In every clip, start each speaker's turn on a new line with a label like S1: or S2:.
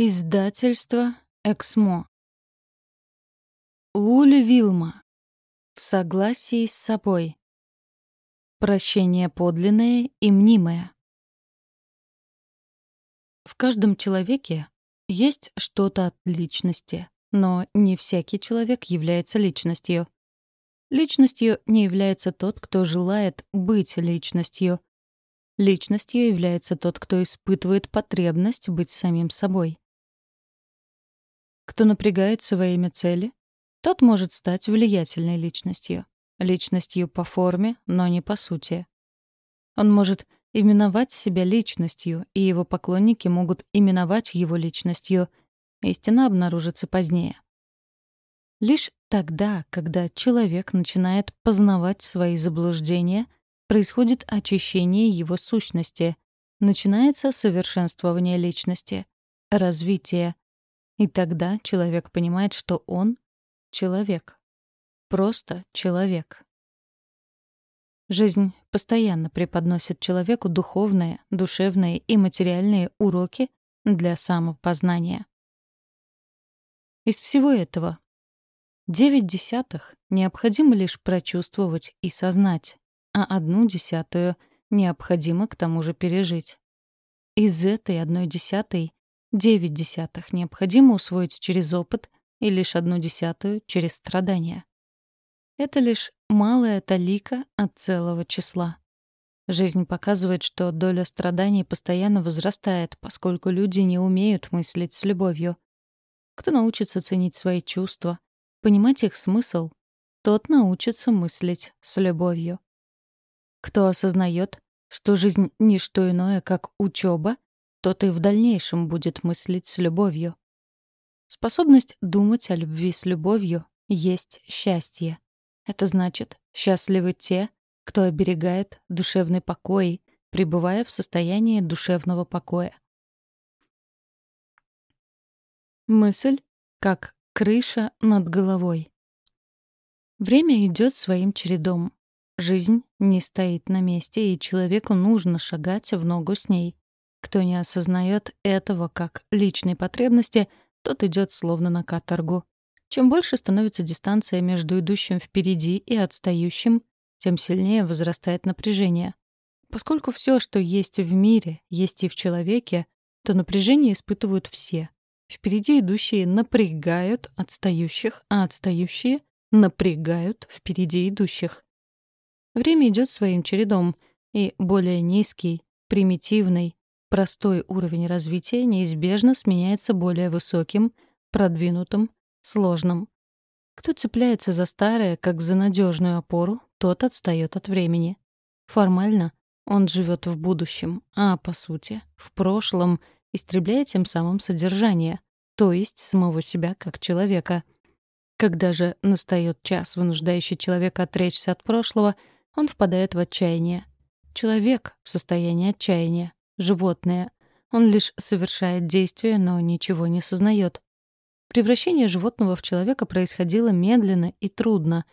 S1: Издательство «Эксмо». Луля Вилма. В согласии с собой. Прощение подлинное и мнимое. В каждом человеке есть что-то от личности, но не всякий человек является личностью. Личностью не является тот, кто желает быть личностью. Личностью является тот, кто испытывает потребность быть самим собой. Кто напрягается во имя цели, тот может стать влиятельной личностью. Личностью по форме, но не по сути. Он может именовать себя личностью, и его поклонники могут именовать его личностью. Истина обнаружится позднее. Лишь тогда, когда человек начинает познавать свои заблуждения, происходит очищение его сущности, начинается совершенствование личности, развитие, и тогда человек понимает, что он — человек. Просто человек. Жизнь постоянно преподносит человеку духовные, душевные и материальные уроки для самопознания. Из всего этого девять десятых необходимо лишь прочувствовать и сознать, а одну десятую необходимо к тому же пережить. Из этой одной десятой Девять десятых необходимо усвоить через опыт и лишь одну десятую — через страдания. Это лишь малая талика от целого числа. Жизнь показывает, что доля страданий постоянно возрастает, поскольку люди не умеют мыслить с любовью. Кто научится ценить свои чувства, понимать их смысл, тот научится мыслить с любовью. Кто осознает, что жизнь — не что иное, как учеба, тот и в дальнейшем будет мыслить с любовью. Способность думать о любви с любовью есть счастье. Это значит, счастливы те, кто оберегает душевный покой, пребывая в состоянии душевного покоя. Мысль как крыша над головой. Время идет своим чередом. Жизнь не стоит на месте, и человеку нужно шагать в ногу с ней. Кто не осознает этого как личной потребности, тот идет словно на каторгу. Чем больше становится дистанция между идущим впереди и отстающим, тем сильнее возрастает напряжение. Поскольку все, что есть в мире, есть и в человеке, то напряжение испытывают все. Впереди идущие напрягают отстающих, а отстающие напрягают впереди идущих. Время идет своим чередом, и более низкий, примитивный, Простой уровень развития неизбежно сменяется более высоким, продвинутым, сложным. Кто цепляется за старое, как за надежную опору, тот отстает от времени. Формально он живет в будущем, а по сути — в прошлом, истребляя тем самым содержание, то есть самого себя как человека. Когда же настает час, вынуждающий человека отречься от прошлого, он впадает в отчаяние. Человек в состоянии отчаяния животное. Он лишь совершает действия, но ничего не сознает. Превращение животного в человека происходило медленно и трудно.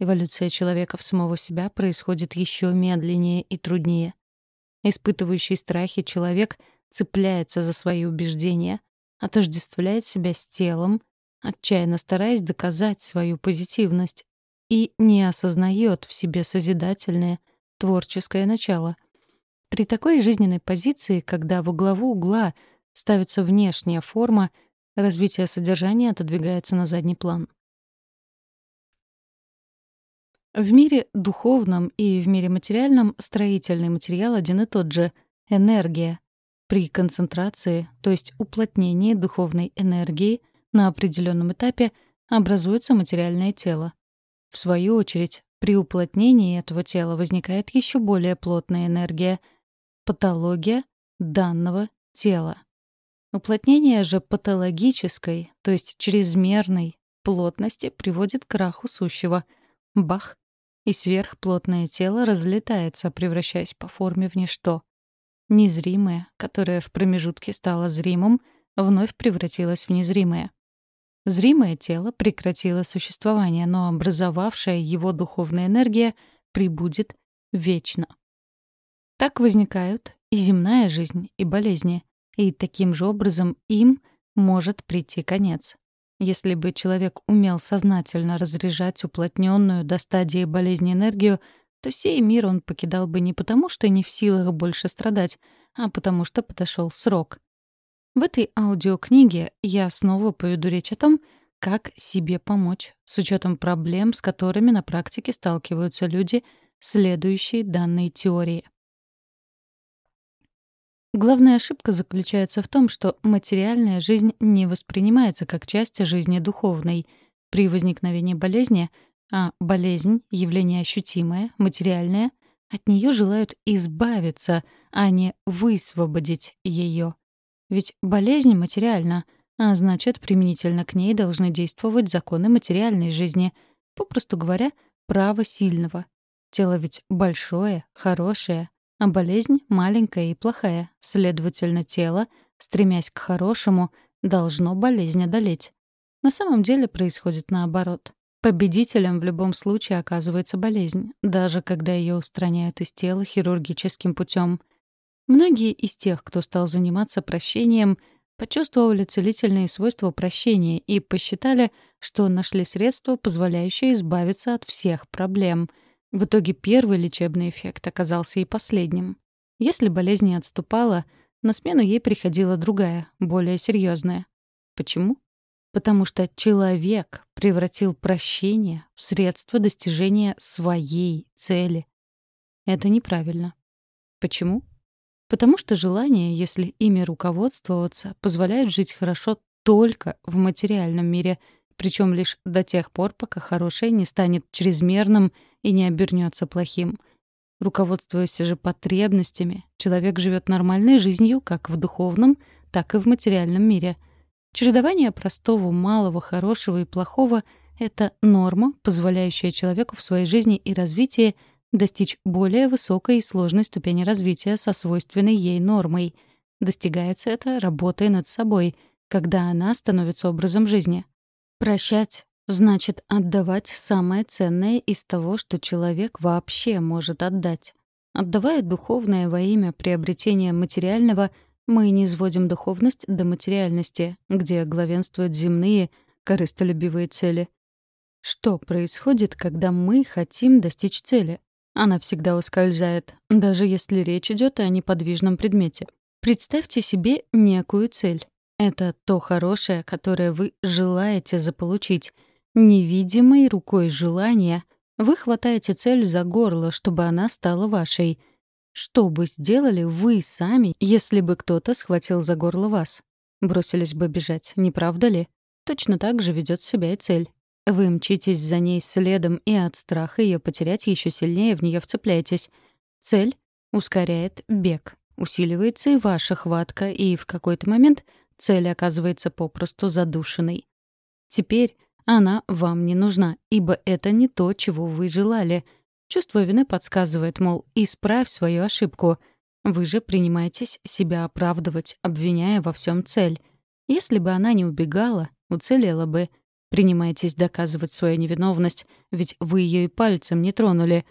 S1: Эволюция человека в самого себя происходит еще медленнее и труднее. Испытывающий страхи человек цепляется за свои убеждения, отождествляет себя с телом, отчаянно стараясь доказать свою позитивность, и не осознает в себе созидательное, творческое начало. При такой жизненной позиции, когда во главу угла ставится внешняя форма, развитие содержания отодвигается на задний план. В мире духовном и в мире материальном строительный материал один и тот же — энергия. При концентрации, то есть уплотнении духовной энергии, на определенном этапе образуется материальное тело. В свою очередь, при уплотнении этого тела возникает еще более плотная энергия — патология данного тела. Уплотнение же патологической, то есть чрезмерной, плотности приводит к краху сущего. Бах! И сверхплотное тело разлетается, превращаясь по форме в ничто. Незримое, которое в промежутке стало зримым, вновь превратилось в незримое. Зримое тело прекратило существование, но образовавшая его духовная энергия прибудет вечно. Так возникают и земная жизнь, и болезни. И таким же образом им может прийти конец. Если бы человек умел сознательно разряжать уплотненную до стадии болезни энергию, то сей мир он покидал бы не потому, что не в силах больше страдать, а потому что подошел срок. В этой аудиокниге я снова поведу речь о том, как себе помочь, с учетом проблем, с которыми на практике сталкиваются люди, следующие данной теории. Главная ошибка заключается в том, что материальная жизнь не воспринимается как часть жизни духовной. При возникновении болезни, а болезнь — явление ощутимое, материальное, от нее желают избавиться, а не высвободить ее. Ведь болезнь материальна, а значит, применительно к ней должны действовать законы материальной жизни. Попросту говоря, право сильного. Тело ведь большое, хорошее, а болезнь маленькая и плохая. Следовательно, тело, стремясь к хорошему, должно болезнь одолеть. На самом деле происходит наоборот. Победителем в любом случае оказывается болезнь, даже когда ее устраняют из тела хирургическим путем. Многие из тех, кто стал заниматься прощением, почувствовали целительные свойства прощения и посчитали, что нашли средства, позволяющие избавиться от всех проблем — в итоге первый лечебный эффект оказался и последним. Если болезнь не отступала, на смену ей приходила другая, более серьезная. Почему? Потому что человек превратил прощение в средство достижения своей цели. Это неправильно. Почему? Потому что желание, если ими руководствоваться, позволяет жить хорошо только в материальном мире, причем лишь до тех пор, пока хорошее не станет чрезмерным и не обернется плохим. Руководствуясь же потребностями, человек живет нормальной жизнью как в духовном, так и в материальном мире. Чередование простого, малого, хорошего и плохого — это норма, позволяющая человеку в своей жизни и развитии достичь более высокой и сложной ступени развития со свойственной ей нормой. Достигается это, работая над собой, когда она становится образом жизни. Прощать Значит, отдавать самое ценное из того, что человек вообще может отдать. Отдавая духовное во имя приобретения материального, мы не сводим духовность до материальности, где главенствуют земные, корыстолюбивые цели. Что происходит, когда мы хотим достичь цели? Она всегда ускользает, даже если речь идет о неподвижном предмете. Представьте себе некую цель. Это то хорошее, которое вы желаете заполучить — Невидимой рукой желания вы хватаете цель за горло, чтобы она стала вашей. Что бы сделали вы сами, если бы кто-то схватил за горло вас? Бросились бы бежать, не правда ли? Точно так же ведет себя и цель. Вы мчитесь за ней следом и от страха ее потерять еще сильнее в нее вцепляетесь. Цель ускоряет бег. Усиливается и ваша хватка, и в какой-то момент цель оказывается попросту задушенной. Теперь она вам не нужна, ибо это не то, чего вы желали. Чувство вины подсказывает, мол, исправь свою ошибку. Вы же принимаетесь себя оправдывать, обвиняя во всем цель. Если бы она не убегала, уцелела бы. Принимаетесь доказывать свою невиновность, ведь вы ее и пальцем не тронули.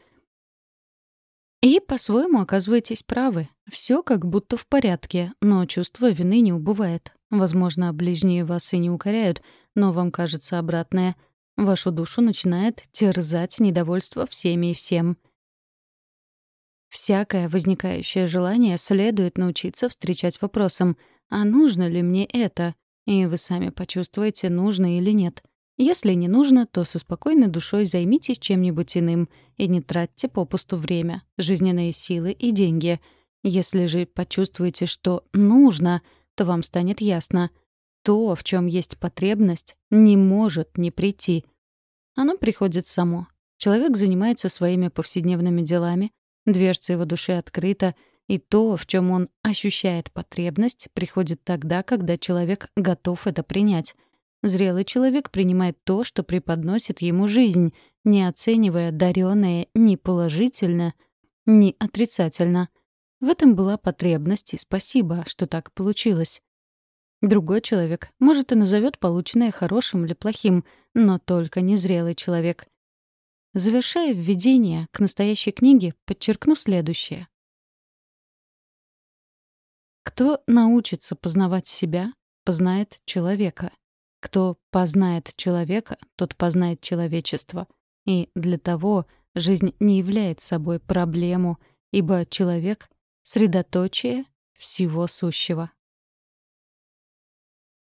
S1: И по-своему оказываетесь правы. Все как будто в порядке, но чувство вины не убывает. Возможно, ближние вас и не укоряют, но вам кажется обратное. Вашу душу начинает терзать недовольство всеми и всем. Всякое возникающее желание следует научиться встречать вопросом «А нужно ли мне это?» И вы сами почувствуете, нужно или нет. Если не нужно, то со спокойной душой займитесь чем-нибудь иным и не тратьте попусту время, жизненные силы и деньги. Если же почувствуете, что нужно, то вам станет ясно — то, в чем есть потребность, не может не прийти. Оно приходит само. Человек занимается своими повседневными делами, дверца его души открыта, и то, в чем он ощущает потребность, приходит тогда, когда человек готов это принять. Зрелый человек принимает то, что преподносит ему жизнь, не оценивая дарённое ни положительно, ни отрицательно. В этом была потребность, и спасибо, что так получилось. Другой человек, может, и назовет полученное хорошим или плохим, но только незрелый человек. Завершая введение к настоящей книге, подчеркну следующее. Кто научится познавать себя, познает человека. Кто познает человека, тот познает человечество. И для того жизнь не является собой проблему, ибо человек — средоточие всего сущего.